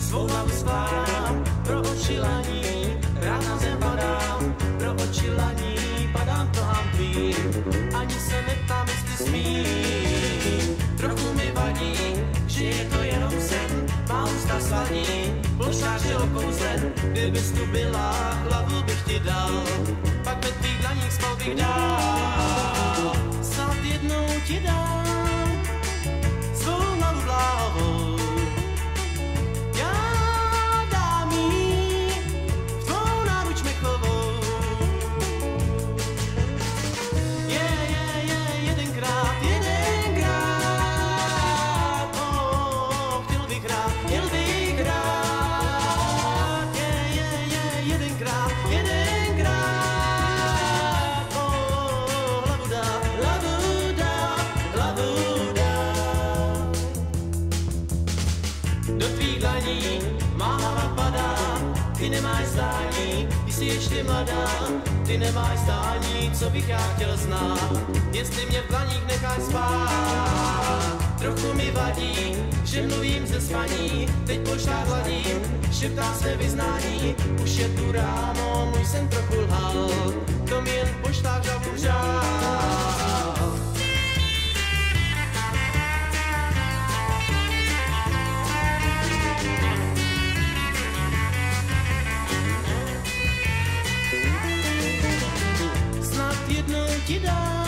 svou hlavu svám, pro oči laní, rána zem padám, pro oči laní, padám to hamplí, ani se neptám, jestli smím. Trochu mi vadí, že je to jenom sen, má ústa slaní, plošáře okouzlen, kdybys tu byla, hlavu bych ti dal, pak ve tvých dlaních spal bych dál. Do tvých dlaní má hlava padá, ty nemáš zdání, ty jsi ještě mladá, ty nemáš zdání, co bych já chtěl znát, jestli mě v dlaních necháš spát. Trochu mi vadí, že mluvím ze spaní, teď pošlá hladím, šeptá své vyznání, už je tu ráno, můj jsem trochu lhal, to mi jen pošlá žabu you'd you die.